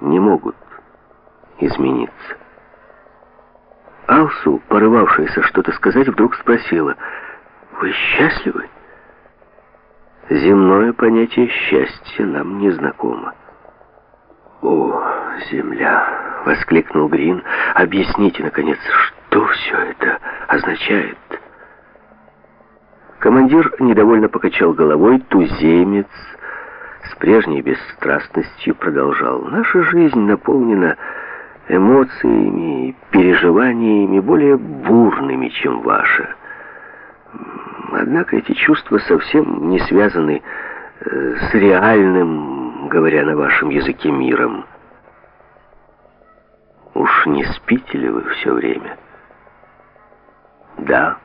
не могут измениться. Алсу, порывавшаяся что-то сказать, вдруг спросила, «Вы счастливы?» Земное понятие счастья нам не знакомо. «О, земля!» — воскликнул Грин. «Объясните, наконец, что все это означает?» Командир недовольно покачал головой, туземец с прежней бесстрастностью продолжал. «Наша жизнь наполнена эмоциями и переживаниями более бурными, чем ваша. Однако эти чувства совсем не связаны э, с реальным, говоря на вашем языке, миром. Уж не спите ли вы все время? Да.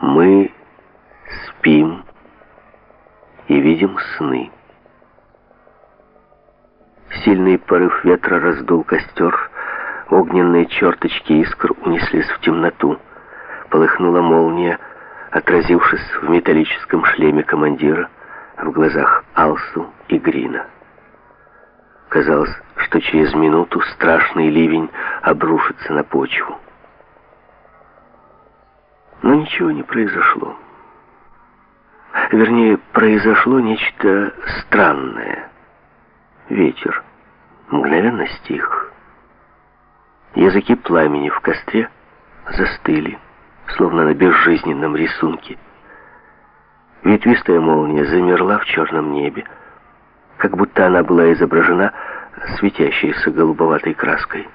Мы спим и видим сны. Сильный порыв ветра раздул костер, огненные черточки искр унеслись в темноту. Полыхнула молния, отразившись в металлическом шлеме командира, в глазах Алсу и Грина. Казалось, что через минуту страшный ливень обрушится на почву. Но ничего не произошло. Вернее, произошло нечто странное. Ветер мгновенно стих. Языки пламени в костре застыли, словно на безжизненном рисунке. Ветвистая молния замерла в черном небе, как будто она была изображена светящейся голубоватой краской.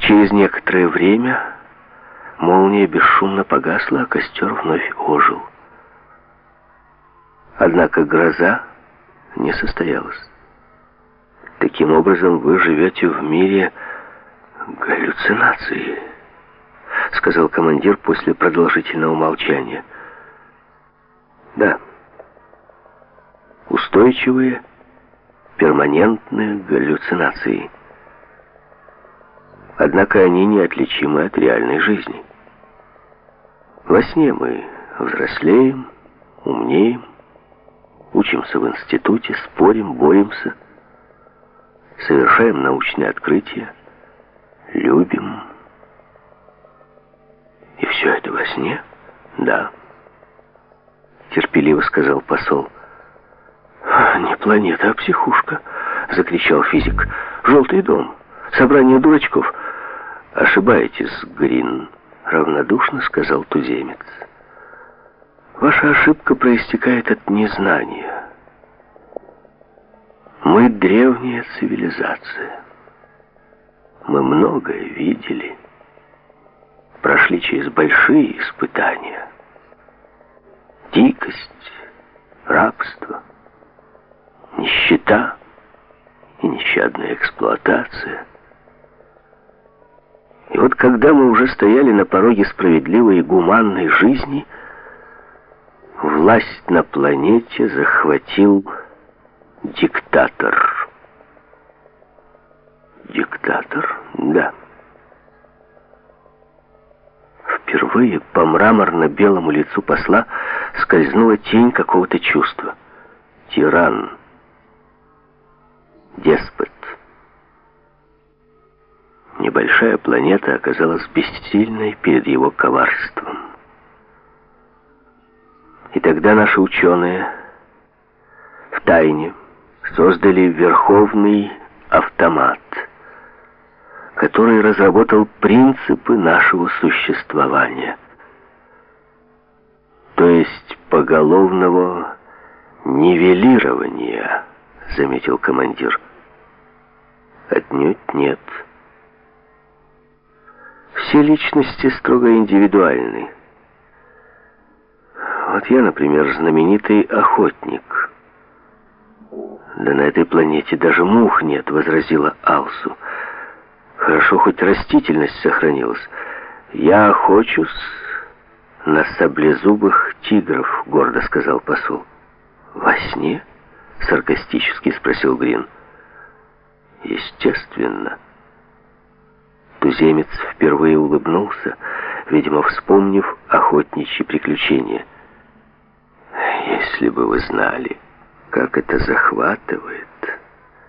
Через некоторое время молния бесшумно погасла, а костер вновь ожил. Однако гроза не состоялась. Таким образом, вы живете в мире галлюцинации, сказал командир после продолжительного молчания. Да. Устойчивые, перманентные галлюцинации. Однако они неотличимы от реальной жизни. Во сне мы взрослеем, умнеем, Учимся в институте, спорим, боремся, совершаем научные открытия, любим. И все это во сне? Да. Терпеливо сказал посол. «Не планета, а психушка!» — закричал физик. «Желтый дом! Собрание дурачков!» «Ошибаетесь, Грин!» — равнодушно сказал туземец. Ваша ошибка проистекает от незнания. Мы древняя цивилизация. Мы многое видели, прошли через большие испытания. Дикость, рабство, нищета и нещадная эксплуатация. И вот когда мы уже стояли на пороге справедливой и гуманной жизни – власть на планете захватил диктатор. Диктатор? Да. Впервые по мраморно-белому лицу посла скользнула тень какого-то чувства. Тиран. Небольшая планета оказалась бессильной перед его коварством. И тогда наши ученые в тайне создали верховный автомат, который разработал принципы нашего существования. То есть поголовного нивелирования, заметил командир. Отнюдь нет. Все личности строго индивидуальны. Вот я, например, знаменитый охотник. Да на этой планете даже мух нет, возразила Алсу. Хорошо, хоть растительность сохранилась. Я охочусь на саблезубых тигров, гордо сказал посол. Во сне? Саркастически спросил Грин. Естественно. Туземец впервые улыбнулся, видимо, вспомнив охотничьи приключения. «Если бы вы знали», — как это захватывает.